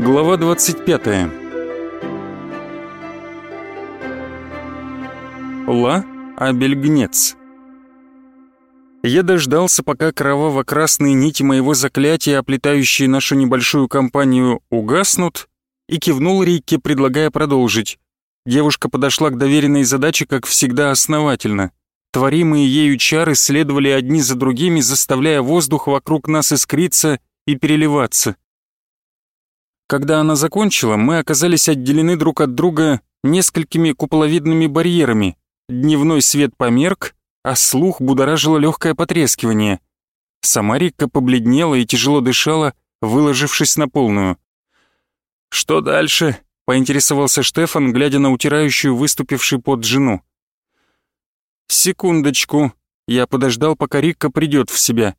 Глава 25. Ла Абельгнец. Я дождался, пока кроваво-красные нити моего заклятия, оплетающие нашу небольшую компанию, угаснут, и кивнул Рикке, предлагая продолжить. Девушка подошла к доверенной задаче, как всегда, основательно. Творимые ею чары следовали одни за другими, заставляя воздух вокруг нас искриться и переливаться. Когда она закончила, мы оказались отделены друг от друга несколькими куполовидными барьерами. Дневной свет померк, а слух будоражило легкое потрескивание. Сама Рикка побледнела и тяжело дышала, выложившись на полную. «Что дальше?» — поинтересовался Штефан, глядя на утирающую выступивший под жену. «Секундочку», — я подождал, пока Рикка придет в себя.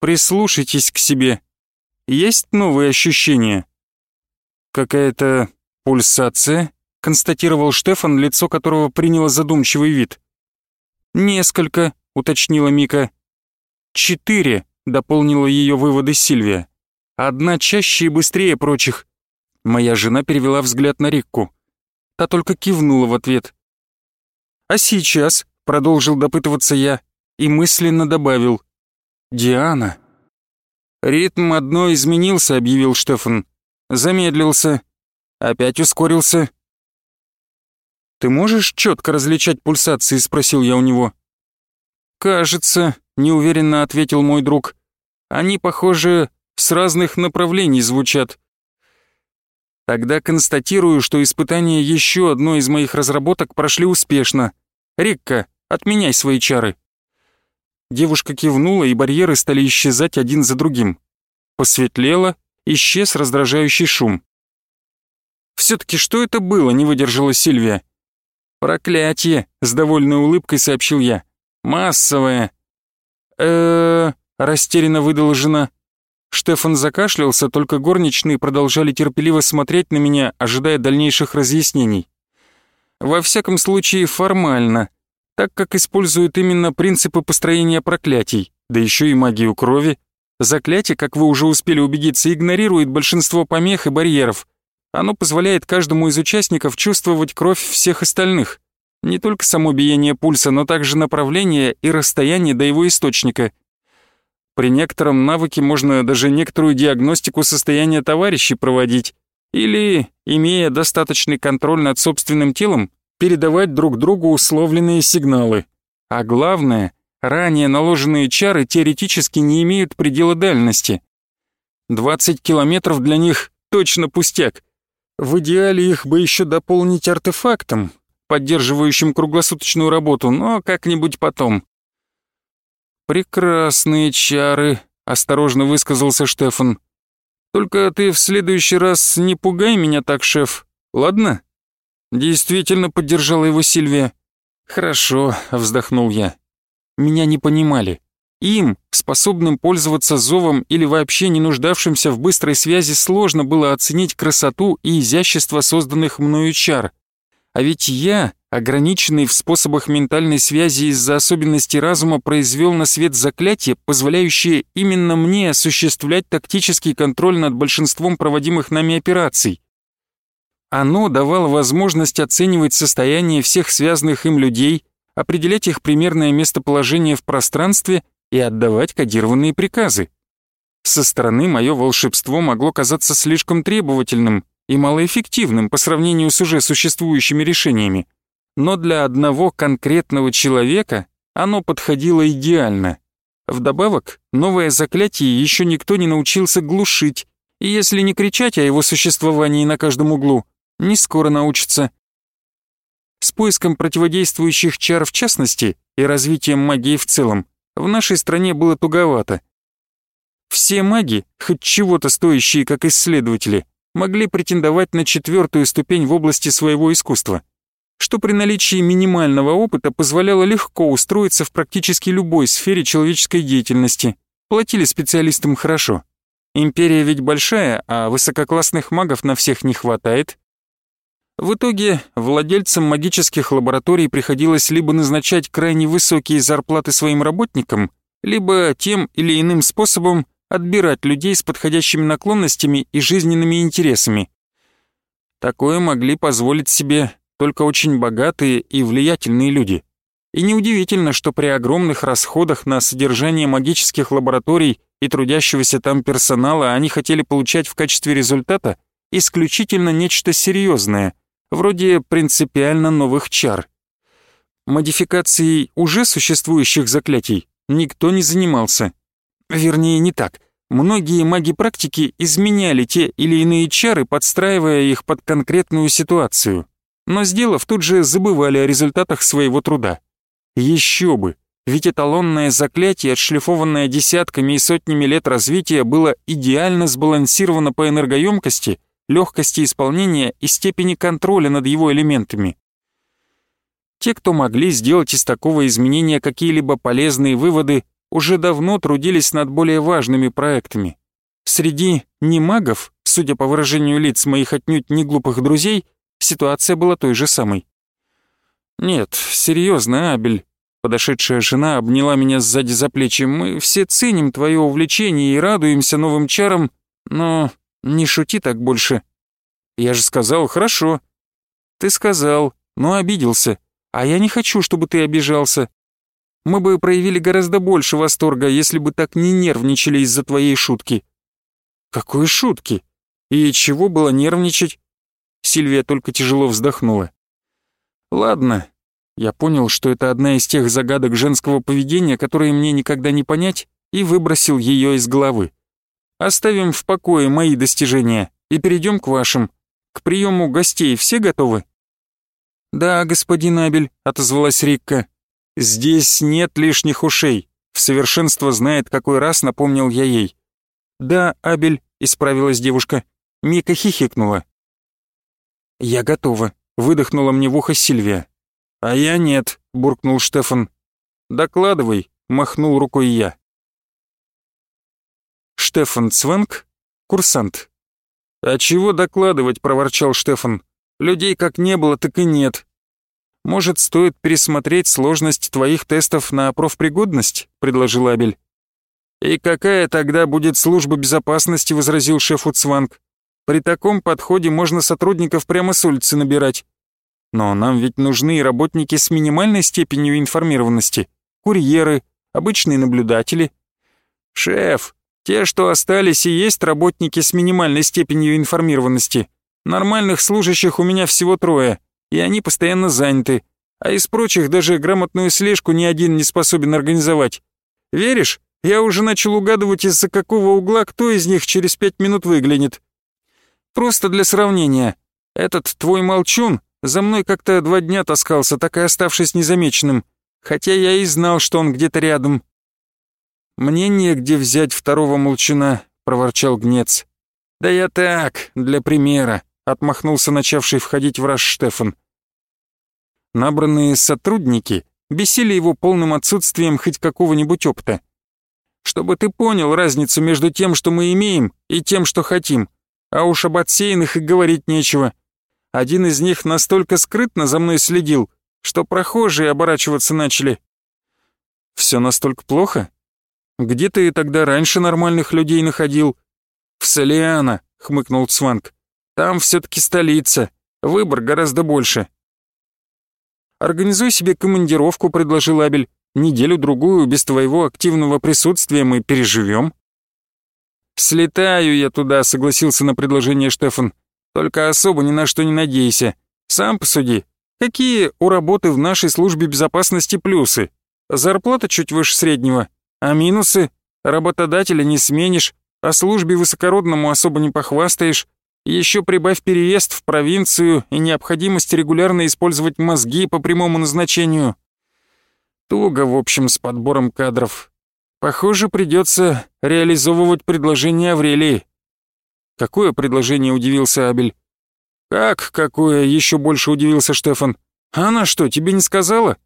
«Прислушайтесь к себе. Есть новые ощущения?» «Какая-то пульсация?» — констатировал Штефан, лицо которого приняло задумчивый вид. «Несколько», — уточнила Мика. «Четыре», — дополнила ее выводы Сильвия. «Одна чаще и быстрее прочих». Моя жена перевела взгляд на Рикку. Та только кивнула в ответ. «А сейчас?» — продолжил допытываться я и мысленно добавил. «Диана». «Ритм одной изменился», — объявил Штефан замедлился, опять ускорился. «Ты можешь четко различать пульсации?» — спросил я у него. «Кажется», — неуверенно ответил мой друг. «Они, похоже, с разных направлений звучат». Тогда констатирую, что испытания еще одной из моих разработок прошли успешно. Рикка, отменяй свои чары. Девушка кивнула, и барьеры стали исчезать один за другим. Посветлело, исчез раздражающий шум. «Все-таки что это было?» — не выдержала Сильвия. «Проклятие!» — с довольной улыбкой сообщил я. «Массовое!» э растерянно выдала жена. Штефан закашлялся, только горничные продолжали терпеливо смотреть на меня, ожидая дальнейших разъяснений. Во всяком случае, формально, так как используют именно принципы построения проклятий, да еще и магию крови, Заклятие, как вы уже успели убедиться, игнорирует большинство помех и барьеров. Оно позволяет каждому из участников чувствовать кровь всех остальных. Не только само биение пульса, но также направление и расстояние до его источника. При некотором навыке можно даже некоторую диагностику состояния товарищей проводить. Или, имея достаточный контроль над собственным телом, передавать друг другу условленные сигналы. А главное — Ранее наложенные чары теоретически не имеют предела дальности. 20 километров для них точно пустяк. В идеале их бы еще дополнить артефактом, поддерживающим круглосуточную работу, но как-нибудь потом. «Прекрасные чары», — осторожно высказался Штефан. «Только ты в следующий раз не пугай меня так, шеф, ладно?» Действительно поддержала его Сильвия. «Хорошо», — вздохнул я меня не понимали. Им, способным пользоваться зовом или вообще не нуждавшимся в быстрой связи, сложно было оценить красоту и изящество созданных мною чар. А ведь я, ограниченный в способах ментальной связи из-за особенностей разума, произвел на свет заклятие, позволяющее именно мне осуществлять тактический контроль над большинством проводимых нами операций. Оно давало возможность оценивать состояние всех связанных им людей, определять их примерное местоположение в пространстве и отдавать кодированные приказы. Со стороны мое волшебство могло казаться слишком требовательным и малоэффективным по сравнению с уже существующими решениями, но для одного конкретного человека оно подходило идеально. Вдобавок, новое заклятие еще никто не научился глушить, и если не кричать о его существовании на каждом углу, не скоро научится. С поиском противодействующих чар в частности и развитием магии в целом в нашей стране было туговато. Все маги, хоть чего-то стоящие как исследователи, могли претендовать на четвертую ступень в области своего искусства, что при наличии минимального опыта позволяло легко устроиться в практически любой сфере человеческой деятельности. Платили специалистам хорошо. Империя ведь большая, а высококлассных магов на всех не хватает, в итоге владельцам магических лабораторий приходилось либо назначать крайне высокие зарплаты своим работникам, либо тем или иным способом отбирать людей с подходящими наклонностями и жизненными интересами. Такое могли позволить себе только очень богатые и влиятельные люди. И неудивительно, что при огромных расходах на содержание магических лабораторий и трудящегося там персонала они хотели получать в качестве результата исключительно нечто серьезное, вроде принципиально новых чар. Модификацией уже существующих заклятий никто не занимался. Вернее, не так. Многие маги-практики изменяли те или иные чары, подстраивая их под конкретную ситуацию. Но сделав, тут же забывали о результатах своего труда. Еще бы! Ведь эталонное заклятие, отшлифованное десятками и сотнями лет развития, было идеально сбалансировано по энергоемкости, легкости исполнения и степени контроля над его элементами. Те, кто могли сделать из такого изменения какие-либо полезные выводы, уже давно трудились над более важными проектами. Среди немагов, судя по выражению лиц моих отнюдь не глупых друзей, ситуация была той же самой. «Нет, серьезно, Абель», — подошедшая жена обняла меня сзади за плечи, «мы все ценим твое увлечение и радуемся новым чарам, но не шути так больше». «Я же сказал, хорошо». «Ты сказал, но обиделся. А я не хочу, чтобы ты обижался. Мы бы проявили гораздо больше восторга, если бы так не нервничали из-за твоей шутки». «Какой шутки? И чего было нервничать?» Сильвия только тяжело вздохнула. «Ладно, я понял, что это одна из тех загадок женского поведения, которые мне никогда не понять, и выбросил ее из головы. Оставим в покое мои достижения и перейдем к вашим. К приему гостей все готовы?» «Да, господин Абель», — отозвалась Рикка. «Здесь нет лишних ушей», — в совершенство знает, какой раз напомнил я ей. «Да, Абель», — исправилась девушка. Мика хихикнула. «Я готова», — выдохнула мне в ухо Сильвия. «А я нет», — буркнул Штефан. «Докладывай», — махнул рукой я. Штефан Цвенг, курсант. «А чего докладывать?» — проворчал Штефан. Людей как не было, так и нет. Может, стоит пересмотреть сложность твоих тестов на профпригодность?» — предложил Абель. «И какая тогда будет служба безопасности?» — возразил шеф Уцванг. «При таком подходе можно сотрудников прямо с улицы набирать. Но нам ведь нужны работники с минимальной степенью информированности, курьеры, обычные наблюдатели». «Шеф, те, что остались, и есть работники с минимальной степенью информированности. Нормальных служащих у меня всего трое, и они постоянно заняты, а из прочих даже грамотную слежку ни один не способен организовать. Веришь, я уже начал угадывать, из-за какого угла кто из них через пять минут выглянет. Просто для сравнения, этот твой молчун за мной как-то два дня таскался, так и оставшись незамеченным, хотя я и знал, что он где-то рядом. «Мне негде взять второго молчуна», — проворчал Гнец. «Да я так, для примера», отмахнулся начавший входить в раж Штефан. Набранные сотрудники бесили его полным отсутствием хоть какого-нибудь опыта. Чтобы ты понял разницу между тем, что мы имеем, и тем, что хотим. А уж об отсеянных и говорить нечего. Один из них настолько скрытно за мной следил, что прохожие оборачиваться начали. Все настолько плохо? Где ты тогда раньше нормальных людей находил? В Солиана, хмыкнул Цванг. Там все-таки столица, выбор гораздо больше. Организуй себе командировку, предложил Абель. Неделю-другую без твоего активного присутствия мы переживем. «Слетаю я туда», — согласился на предложение Штефан. «Только особо ни на что не надейся. Сам посуди. Какие у работы в нашей службе безопасности плюсы? Зарплата чуть выше среднего. А минусы? Работодателя не сменишь, о службе высокородному особо не похвастаешь. Еще прибавь переезд в провинцию и необходимость регулярно использовать мозги по прямому назначению. Туго, в общем, с подбором кадров. Похоже, придется реализовывать предложение Аврелии. Какое предложение, удивился Абель. Как какое, еще больше удивился Штефан. Она что, тебе не сказала?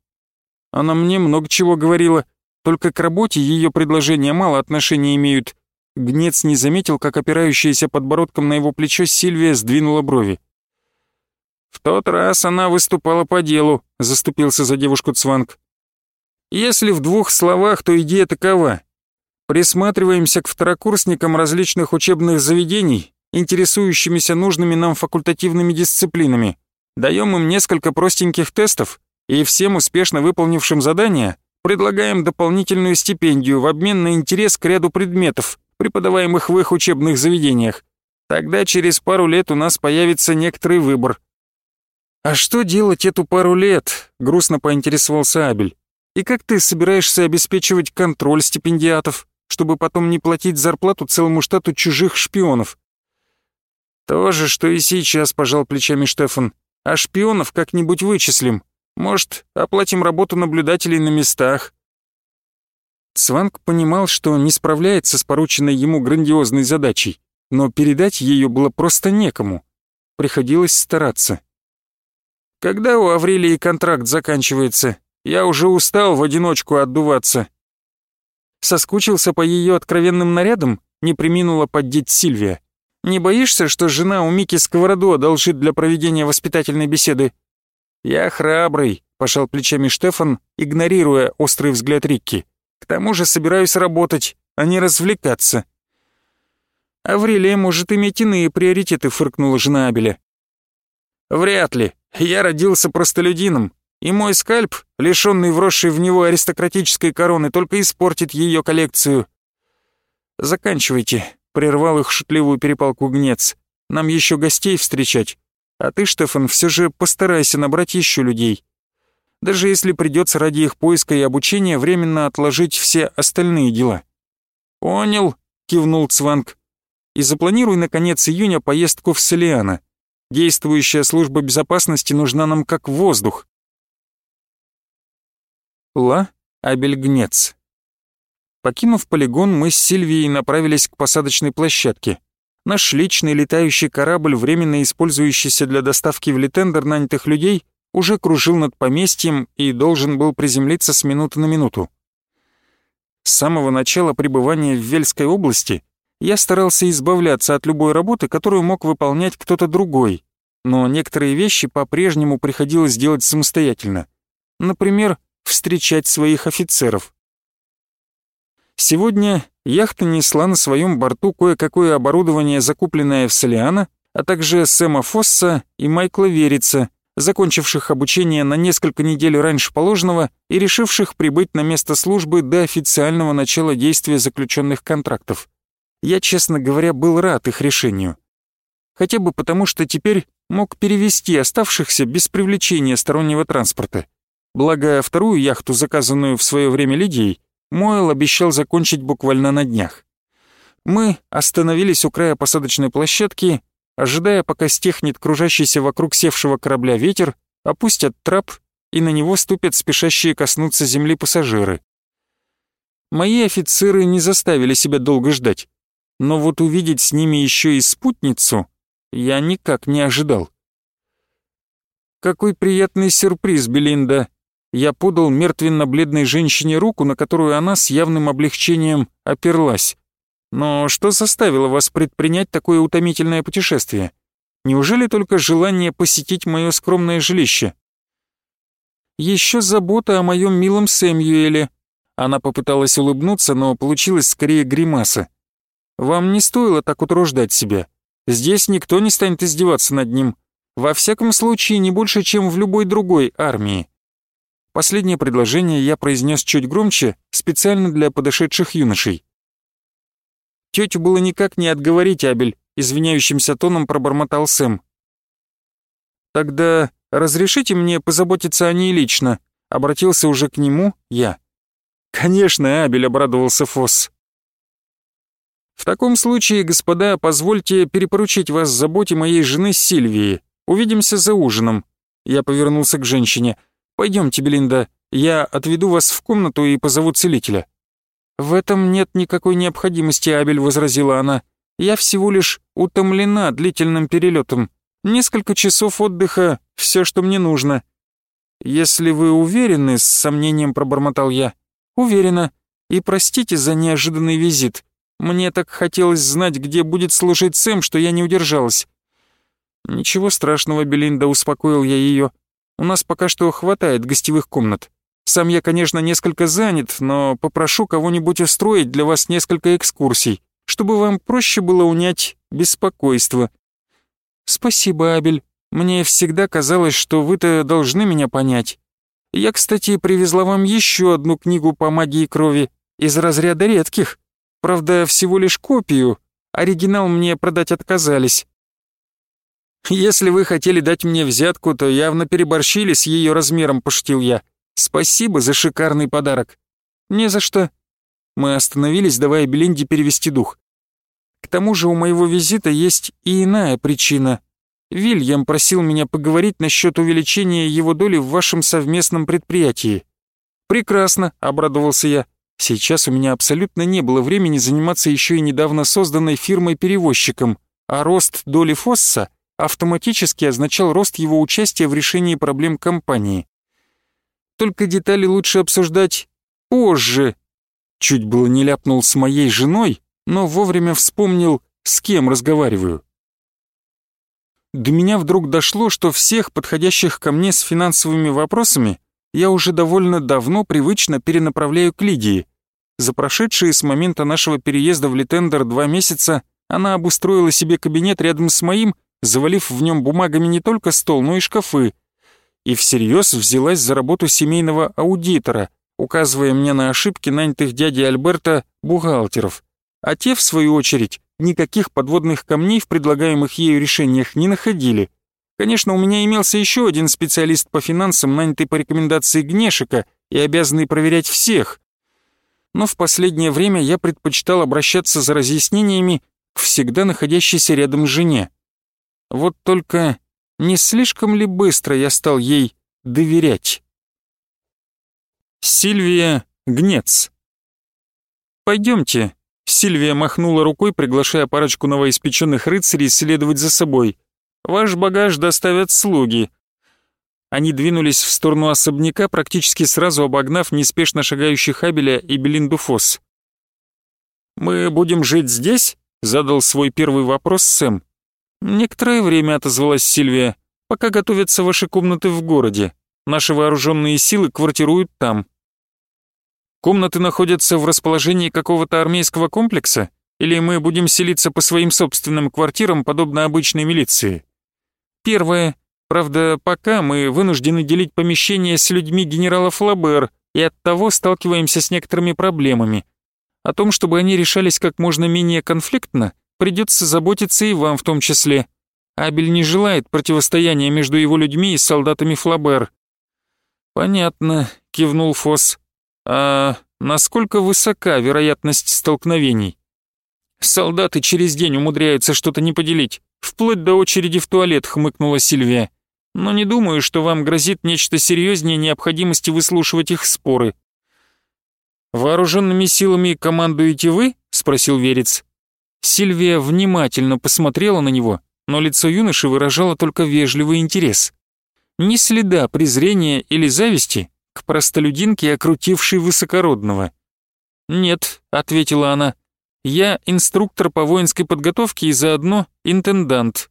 Она мне много чего говорила, только к работе ее предложения мало отношения имеют. Гнец не заметил, как опирающаяся подбородком на его плечо Сильвия сдвинула брови. «В тот раз она выступала по делу», — заступился за девушку Цванг. «Если в двух словах, то идея такова. Присматриваемся к второкурсникам различных учебных заведений, интересующимися нужными нам факультативными дисциплинами. Даем им несколько простеньких тестов, и всем успешно выполнившим задания предлагаем дополнительную стипендию в обмен на интерес к ряду предметов, преподаваемых в их учебных заведениях. Тогда через пару лет у нас появится некоторый выбор. «А что делать эту пару лет?» — грустно поинтересовался Абель. «И как ты собираешься обеспечивать контроль стипендиатов, чтобы потом не платить зарплату целому штату чужих шпионов?» «То же, что и сейчас», — пожал плечами Штефан. «А шпионов как-нибудь вычислим. Может, оплатим работу наблюдателей на местах». Цванг понимал, что не справляется с порученной ему грандиозной задачей, но передать ее было просто некому. Приходилось стараться. Когда у Аврелии контракт заканчивается? Я уже устал в одиночку отдуваться. Соскучился по ее откровенным нарядам? Не приминула поддеть Сильвия. Не боишься, что жена у Мики сковороду одолжит для проведения воспитательной беседы? Я храбрый, пожал плечами Штефан, игнорируя острый взгляд Рикки. К тому же собираюсь работать, а не развлекаться. Аврелия может иметь иные приоритеты, фыркнула жена Абеля. Вряд ли. Я родился простолюдином, и мой скальп, лишенный вросшей в него аристократической короны, только испортит ее коллекцию. Заканчивайте, прервал их шутливую перепалку гнец. Нам еще гостей встречать. А ты, Штефан, все же постарайся набрать еще людей. Даже если придется ради их поиска и обучения временно отложить все остальные дела. Понял, кивнул Цванг. И запланируй на конец июня поездку в Солиана. Действующая служба безопасности нужна нам как воздух. Ла Абельгнец. Покинув полигон, мы с Сильвией направились к посадочной площадке. Наш личный летающий корабль, временно использующийся для доставки в Литендер нанятых людей, уже кружил над поместьем и должен был приземлиться с минуты на минуту. С самого начала пребывания в Вельской области я старался избавляться от любой работы, которую мог выполнять кто-то другой, но некоторые вещи по-прежнему приходилось делать самостоятельно. Например, встречать своих офицеров. Сегодня яхта несла на своем борту кое-какое оборудование, закупленное в Солиана, а также Сэма Фосса и Майкла Верица, закончивших обучение на несколько недель раньше положенного и решивших прибыть на место службы до официального начала действия заключенных контрактов. Я, честно говоря, был рад их решению. Хотя бы потому, что теперь мог перевести оставшихся без привлечения стороннего транспорта. Благо, вторую яхту, заказанную в свое время Лидией, Мойл обещал закончить буквально на днях. Мы остановились у края посадочной площадки, ожидая, пока стихнет кружащийся вокруг севшего корабля ветер, опустят трап, и на него ступят спешащие коснуться земли пассажиры. Мои офицеры не заставили себя долго ждать но вот увидеть с ними еще и спутницу я никак не ожидал. «Какой приятный сюрприз, Белинда!» Я подал мертвенно-бледной женщине руку, на которую она с явным облегчением оперлась. «Но что заставило вас предпринять такое утомительное путешествие? Неужели только желание посетить мое скромное жилище?» «Еще забота о моем милом Сэмюэле». Она попыталась улыбнуться, но получилась скорее гримаса. Вам не стоило так утруждать себя. Здесь никто не станет издеваться над ним. Во всяком случае, не больше, чем в любой другой армии. Последнее предложение я произнес чуть громче, специально для подошедших юношей. Тетю было никак не отговорить, Абель, извиняющимся тоном пробормотал Сэм. «Тогда разрешите мне позаботиться о ней лично?» Обратился уже к нему я. «Конечно, Абель», — обрадовался Фосс. «В таком случае, господа, позвольте перепоручить вас заботе моей жены Сильвии. Увидимся за ужином». Я повернулся к женщине. «Пойдемте, Белинда, я отведу вас в комнату и позову целителя». «В этом нет никакой необходимости», — Абель возразила она. «Я всего лишь утомлена длительным перелетом. Несколько часов отдыха — все, что мне нужно». «Если вы уверены», — с сомнением пробормотал я. «Уверена. И простите за неожиданный визит. Мне так хотелось знать, где будет служить Сэм, что я не удержалась. Ничего страшного, Белинда, успокоил я ее. У нас пока что хватает гостевых комнат. Сам я, конечно, несколько занят, но попрошу кого-нибудь устроить для вас несколько экскурсий, чтобы вам проще было унять беспокойство. Спасибо, Абель. Мне всегда казалось, что вы-то должны меня понять. Я, кстати, привезла вам еще одну книгу по магии крови из разряда редких. Правда, всего лишь копию. Оригинал мне продать отказались. Если вы хотели дать мне взятку, то явно переборщили с ее размером, пошутил я. Спасибо за шикарный подарок. Не за что. Мы остановились, давая Белинде перевести дух. К тому же у моего визита есть и иная причина. Вильям просил меня поговорить насчет увеличения его доли в вашем совместном предприятии. Прекрасно, обрадовался я. Сейчас у меня абсолютно не было времени заниматься еще и недавно созданной фирмой-перевозчиком, а рост доли Фосса автоматически означал рост его участия в решении проблем компании. Только детали лучше обсуждать позже. Чуть было не ляпнул с моей женой, но вовремя вспомнил, с кем разговариваю. До меня вдруг дошло, что всех подходящих ко мне с финансовыми вопросами я уже довольно давно привычно перенаправляю к Лидии. За прошедшие с момента нашего переезда в Литендер два месяца она обустроила себе кабинет рядом с моим, завалив в нем бумагами не только стол, но и шкафы, и всерьез взялась за работу семейного аудитора, указывая мне на ошибки нанятых дяди Альберта бухгалтеров. А те, в свою очередь, никаких подводных камней в предлагаемых ею решениях не находили. Конечно, у меня имелся еще один специалист по финансам, нанятый по рекомендации Гнешика и обязанный проверять всех. Но в последнее время я предпочитал обращаться за разъяснениями к всегда находящейся рядом жене. Вот только не слишком ли быстро я стал ей доверять? Сильвия Гнец. «Пойдемте», — Сильвия махнула рукой, приглашая парочку новоиспеченных рыцарей следовать за собой. «Ваш багаж доставят слуги». Они двинулись в сторону особняка, практически сразу обогнав неспешно шагающих Абеля и Белинду Фосс. «Мы будем жить здесь?» — задал свой первый вопрос Сэм. «Некоторое время», — отозвалась Сильвия, — «пока готовятся ваши комнаты в городе. Наши вооруженные силы квартируют там». «Комнаты находятся в расположении какого-то армейского комплекса? Или мы будем селиться по своим собственным квартирам, подобно обычной милиции?» «Первое. Правда, пока мы вынуждены делить помещение с людьми генерала Флабер и оттого сталкиваемся с некоторыми проблемами. О том, чтобы они решались как можно менее конфликтно, придется заботиться и вам в том числе. Абель не желает противостояния между его людьми и солдатами Флабер». «Понятно», — кивнул Фосс. «А насколько высока вероятность столкновений?» «Солдаты через день умудряются что-то не поделить, вплоть до очереди в туалет», — хмыкнула Сильвия. «Но не думаю, что вам грозит нечто серьезнее необходимости выслушивать их споры». «Вооруженными силами командуете вы?» — спросил Верец. Сильвия внимательно посмотрела на него, но лицо юноши выражало только вежливый интерес. Ни следа презрения или зависти к простолюдинке, окрутившей высокородного. «Нет», — ответила она, — «я инструктор по воинской подготовке и заодно интендант.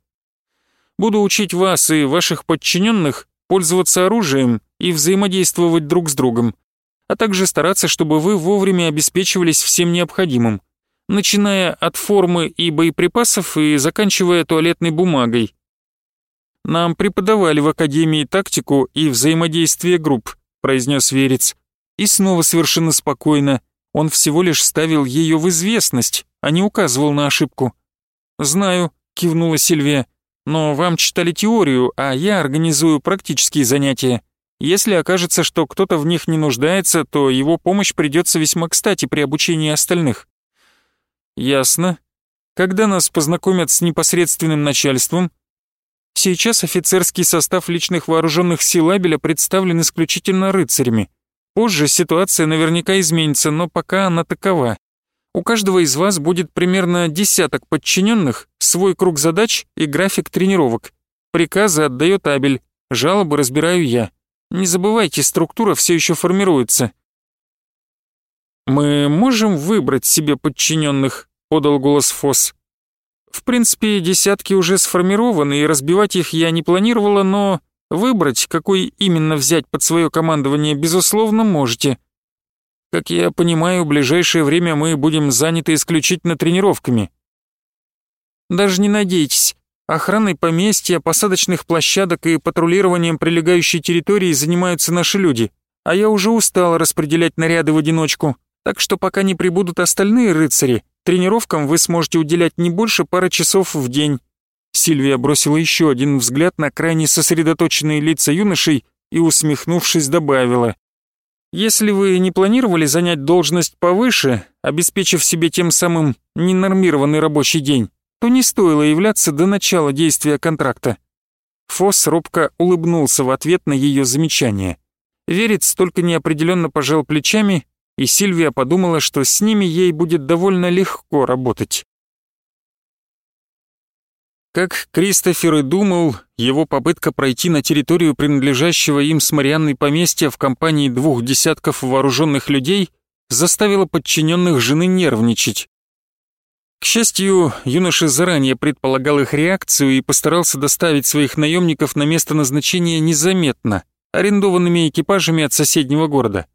Буду учить вас и ваших подчиненных пользоваться оружием и взаимодействовать друг с другом, а также стараться, чтобы вы вовремя обеспечивались всем необходимым начиная от формы и боеприпасов и заканчивая туалетной бумагой. Нам преподавали в Академии тактику и взаимодействие групп, произнес Верец. И снова совершенно спокойно. Он всего лишь ставил ее в известность, а не указывал на ошибку. «Знаю», — кивнула Сильвия, — «но вам читали теорию, а я организую практические занятия. Если окажется, что кто-то в них не нуждается, то его помощь придется весьма кстати при обучении остальных. «Ясно. Когда нас познакомят с непосредственным начальством?» «Сейчас офицерский состав личных вооруженных сил Абеля представлен исключительно рыцарями. Позже ситуация наверняка изменится, но пока она такова. У каждого из вас будет примерно десяток подчиненных, свой круг задач и график тренировок. Приказы отдает Абель, жалобы разбираю я. Не забывайте, структура все еще формируется. «Мы можем выбрать себе подчиненных», — подал голос Фос. «В принципе, десятки уже сформированы, и разбивать их я не планировала, но Выбрать, какой именно взять под свое командование, безусловно, можете. Как я понимаю, в ближайшее время мы будем заняты исключительно тренировками. Даже не надейтесь. Охраной поместья, посадочных площадок и патрулированием прилегающей территории занимаются наши люди, а я уже устал распределять наряды в одиночку, так что пока не прибудут остальные рыцари, тренировкам вы сможете уделять не больше пары часов в день. Сильвия бросила еще один взгляд на крайне сосредоточенные лица юношей и, усмехнувшись, добавила. «Если вы не планировали занять должность повыше, обеспечив себе тем самым ненормированный рабочий день, то не стоило являться до начала действия контракта». Фосс робко улыбнулся в ответ на ее замечание. Верец только неопределенно пожал плечами, и Сильвия подумала, что с ними ей будет довольно легко работать. Как Кристофер и думал, его попытка пройти на территорию принадлежащего им с Марианной поместья в компании двух десятков вооруженных людей заставила подчиненных жены нервничать. К счастью, юноша заранее предполагал их реакцию и постарался доставить своих наемников на место назначения незаметно, арендованными экипажами от соседнего города.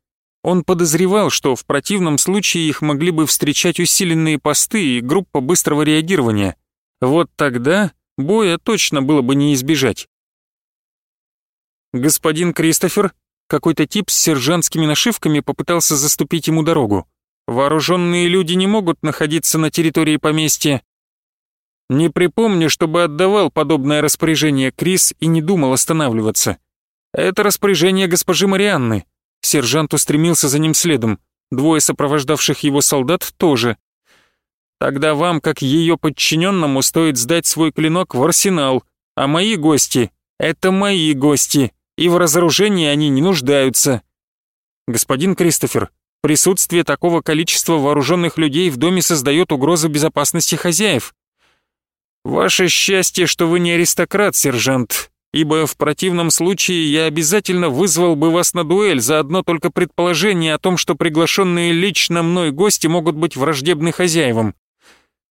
Он подозревал, что в противном случае их могли бы встречать усиленные посты и группа быстрого реагирования — вот тогда боя точно было бы не избежать. Господин Кристофер, какой-то тип с сержантскими нашивками попытался заступить ему дорогу. Вооруженные люди не могут находиться на территории поместья. Не припомню, чтобы отдавал подобное распоряжение Крис и не думал останавливаться. Это распоряжение госпожи Марианны. Сержант устремился за ним следом. Двое сопровождавших его солдат тоже. Тогда вам, как ее подчиненному, стоит сдать свой клинок в арсенал, а мои гости — это мои гости, и в разоружении они не нуждаются. Господин Кристофер, присутствие такого количества вооруженных людей в доме создает угрозу безопасности хозяев. Ваше счастье, что вы не аристократ, сержант, ибо в противном случае я обязательно вызвал бы вас на дуэль за одно только предположение о том, что приглашенные лично мной гости могут быть враждебны хозяевам.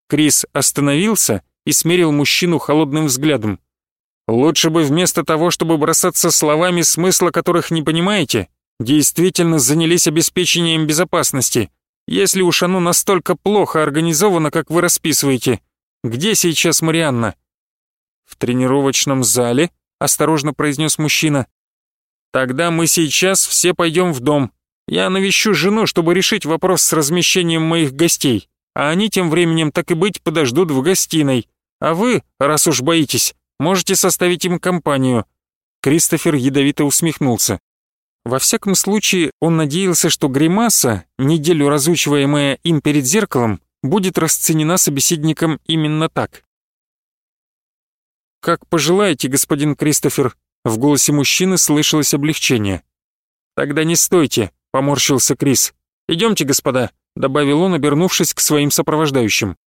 Крис остановился и смерил мужчину холодным взглядом. «Лучше бы вместо того, чтобы бросаться словами, смысла которых не понимаете, действительно занялись обеспечением безопасности, если уж оно настолько плохо организовано, как вы расписываете. Где сейчас Марианна?» «В тренировочном зале», — осторожно произнес мужчина. «Тогда мы сейчас все пойдем в дом. Я навещу жену, чтобы решить вопрос с размещением моих гостей а они тем временем так и быть подождут в гостиной. А вы, раз уж боитесь, можете составить им компанию». Кристофер ядовито усмехнулся. Во всяком случае, он надеялся, что гримаса, неделю разучиваемая им перед зеркалом, будет расценена собеседником именно так. «Как пожелаете, господин Кристофер», — в голосе мужчины слышалось облегчение. «Тогда не стойте», — поморщился Крис. «Идемте, господа, добавил он, обернувшись к своим сопровождающим.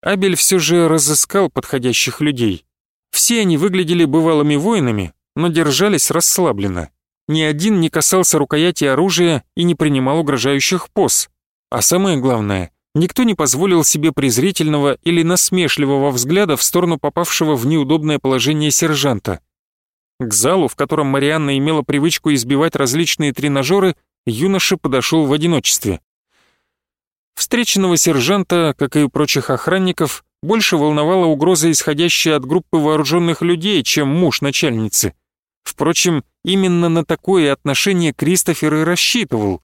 Абель все же разыскал подходящих людей. Все они выглядели бывалыми воинами, но держались расслабленно. Ни один не касался рукояти оружия и не принимал угрожающих поз. А самое главное, никто не позволил себе презрительного или насмешливого взгляда в сторону попавшего в неудобное положение сержанта. К залу, в котором Марианна имела привычку избивать различные тренажеры, юноша подошел в одиночестве. Встреченного сержанта, как и прочих охранников, больше волновала угроза, исходящая от группы вооруженных людей, чем муж начальницы. Впрочем, именно на такое отношение Кристофер и рассчитывал.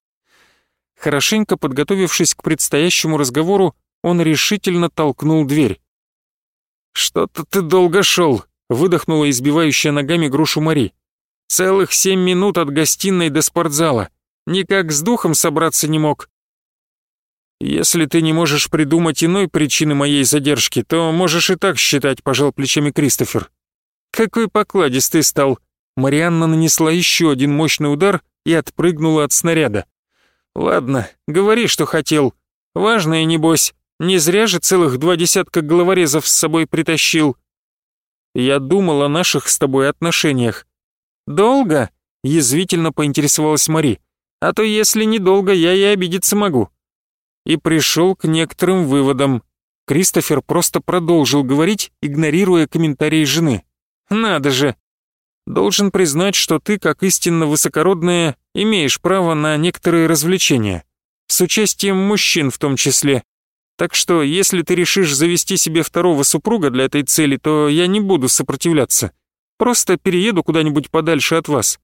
Хорошенько подготовившись к предстоящему разговору, он решительно толкнул дверь. «Что-то ты долго шел», — выдохнула избивающая ногами грушу Мари. «Целых семь минут от гостиной до спортзала. Никак с духом собраться не мог. «Если ты не можешь придумать иной причины моей задержки, то можешь и так считать», — пожал плечами Кристофер. «Какой покладистый стал!» Марианна нанесла еще один мощный удар и отпрыгнула от снаряда. «Ладно, говори, что хотел. Важное, небось. Не зря же целых два десятка головорезов с собой притащил. Я думал о наших с тобой отношениях. Долго?» — язвительно поинтересовалась Мари. «А то если недолго, я и обидеться могу» и пришел к некоторым выводам. Кристофер просто продолжил говорить, игнорируя комментарии жены. «Надо же! Должен признать, что ты, как истинно высокородная, имеешь право на некоторые развлечения, с участием мужчин в том числе. Так что, если ты решишь завести себе второго супруга для этой цели, то я не буду сопротивляться. Просто перееду куда-нибудь подальше от вас.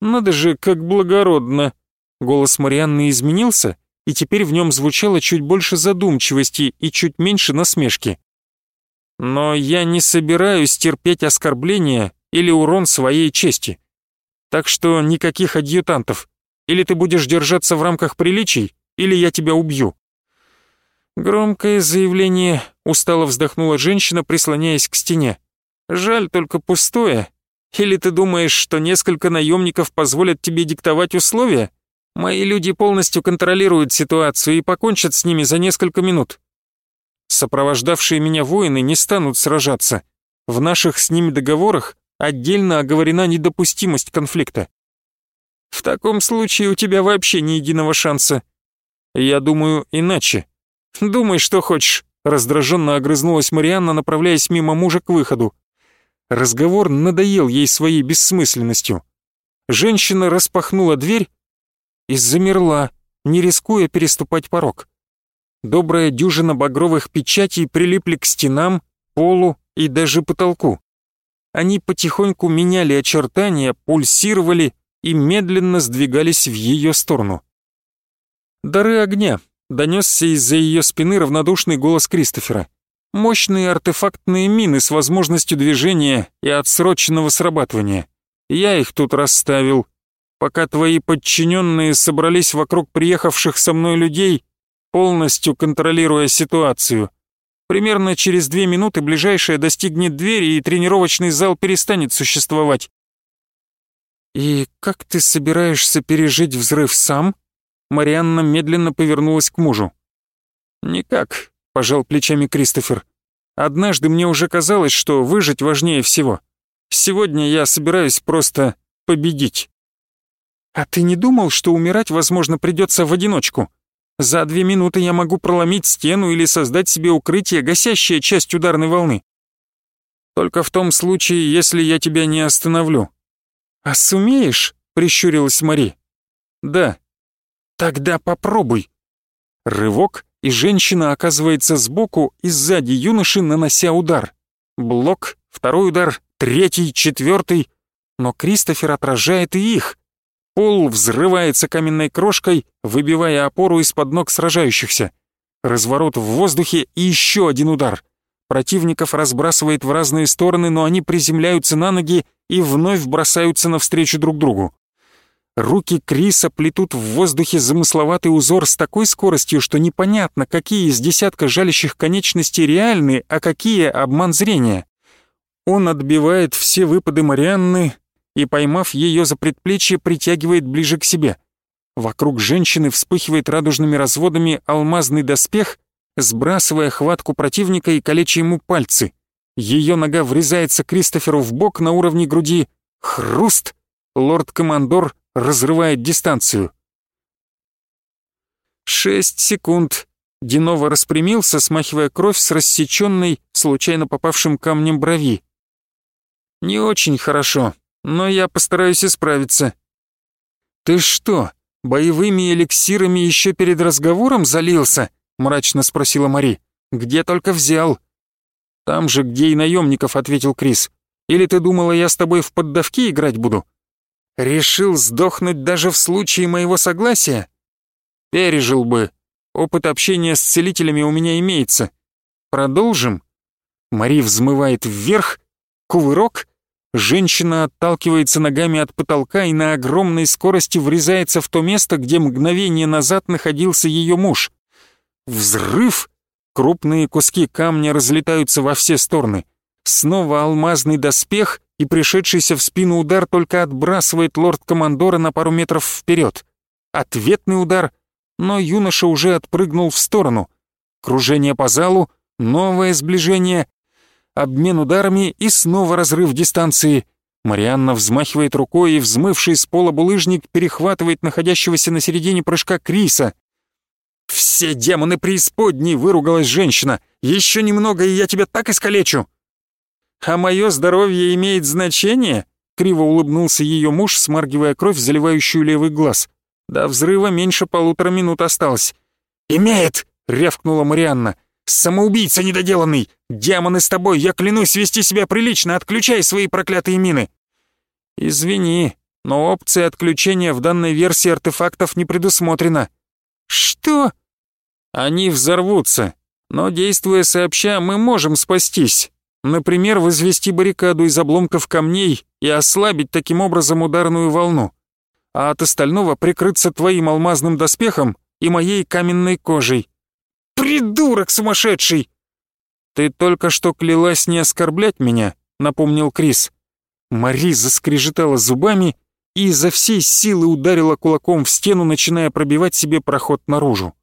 Надо же, как благородно. Голос Марианны изменился, и теперь в нем звучало чуть больше задумчивости и чуть меньше насмешки. Но я не собираюсь терпеть оскорбления или урон своей чести. Так что никаких адъютантов. Или ты будешь держаться в рамках приличий, или я тебя убью. Громкое заявление, устало вздохнула женщина, прислоняясь к стене. Жаль только пустое. Или ты думаешь, что несколько наемников позволят тебе диктовать условия? Мои люди полностью контролируют ситуацию и покончат с ними за несколько минут. Сопровождавшие меня воины не станут сражаться. В наших с ними договорах отдельно оговорена недопустимость конфликта. В таком случае у тебя вообще ни единого шанса. Я думаю иначе. «Думай, что хочешь», — раздраженно огрызнулась Марианна, направляясь мимо мужа к выходу. Разговор надоел ей своей бессмысленностью. Женщина распахнула дверь и замерла, не рискуя переступать порог. Добрая дюжина багровых печатей прилипли к стенам, полу и даже потолку. Они потихоньку меняли очертания, пульсировали и медленно сдвигались в ее сторону. Дары огня, донесся из-за ее спины равнодушный голос Кристофера. Мощные артефактные мины с возможностью движения и отсроченного срабатывания. Я их тут расставил. Пока твои подчиненные собрались вокруг приехавших со мной людей, полностью контролируя ситуацию. Примерно через две минуты ближайшая достигнет двери, и тренировочный зал перестанет существовать. «И как ты собираешься пережить взрыв сам?» Марианна медленно повернулась к мужу. «Никак», — пожал плечами Кристофер. «Однажды мне уже казалось, что выжить важнее всего. Сегодня я собираюсь просто победить». «А ты не думал, что умирать, возможно, придется в одиночку? За две минуты я могу проломить стену или создать себе укрытие, гасящее часть ударной волны. Только в том случае, если я тебя не остановлю». «А сумеешь?» — прищурилась Мари. «Да», Тогда попробуй. Рывок, и женщина оказывается сбоку и сзади юноши, нанося удар. Блок, второй удар, третий, четвертый. Но Кристофер отражает и их. Пол взрывается каменной крошкой, выбивая опору из-под ног сражающихся. Разворот в воздухе и еще один удар. Противников разбрасывает в разные стороны, но они приземляются на ноги и вновь бросаются навстречу друг другу. Руки Криса плетут в воздухе замысловатый узор с такой скоростью, что непонятно, какие из десятка жалящих конечностей реальны, а какие — обман зрения. Он отбивает все выпады Марианны и, поймав ее за предплечье, притягивает ближе к себе. Вокруг женщины вспыхивает радужными разводами алмазный доспех, сбрасывая хватку противника и калеча ему пальцы. Ее нога врезается Кристоферу в бок на уровне груди. Хруст! Лорд-командор разрывает дистанцию. Шесть секунд. Динова распрямился, смахивая кровь с рассеченной, случайно попавшим камнем брови. «Не очень хорошо, но я постараюсь исправиться». «Ты что, боевыми эликсирами еще перед разговором залился?» — мрачно спросила Мари. «Где только взял?» «Там же, где и наемников», — ответил Крис. «Или ты думала, я с тобой в поддавки играть буду?» Решил сдохнуть даже в случае моего согласия? Пережил бы. Опыт общения с целителями у меня имеется. Продолжим? Мари взмывает вверх, кувырок, женщина отталкивается ногами от потолка и на огромной скорости врезается в то место, где мгновение назад находился ее муж. Взрыв! Крупные куски камня разлетаются во все стороны. Снова алмазный доспех, и пришедшийся в спину удар только отбрасывает лорд-командора на пару метров вперед. Ответный удар, но юноша уже отпрыгнул в сторону. Кружение по залу, новое сближение, обмен ударами и снова разрыв дистанции. Марианна взмахивает рукой и, взмывший с пола булыжник, перехватывает находящегося на середине прыжка Криса. «Все демоны преисподней!» — выругалась женщина. «Еще немного, и я тебя так искалечу!» «А мое здоровье имеет значение?» криво улыбнулся ее муж, смаргивая кровь, заливающую левый глаз. До взрыва меньше полутора минут осталось. «Имеет!» — рявкнула Марианна. «Самоубийца недоделанный! Демоны с тобой! Я клянусь вести себя прилично! Отключай свои проклятые мины!» «Извини, но опция отключения в данной версии артефактов не предусмотрена». «Что?» «Они взорвутся, но действуя сообща, мы можем спастись. Например, возвести баррикаду из обломков камней и ослабить таким образом ударную волну. А от остального прикрыться твоим алмазным доспехом и моей каменной кожей. «Придурок сумасшедший!» «Ты только что клялась не оскорблять меня», — напомнил Крис. Мари заскрежетала зубами и изо всей силы ударила кулаком в стену, начиная пробивать себе проход наружу.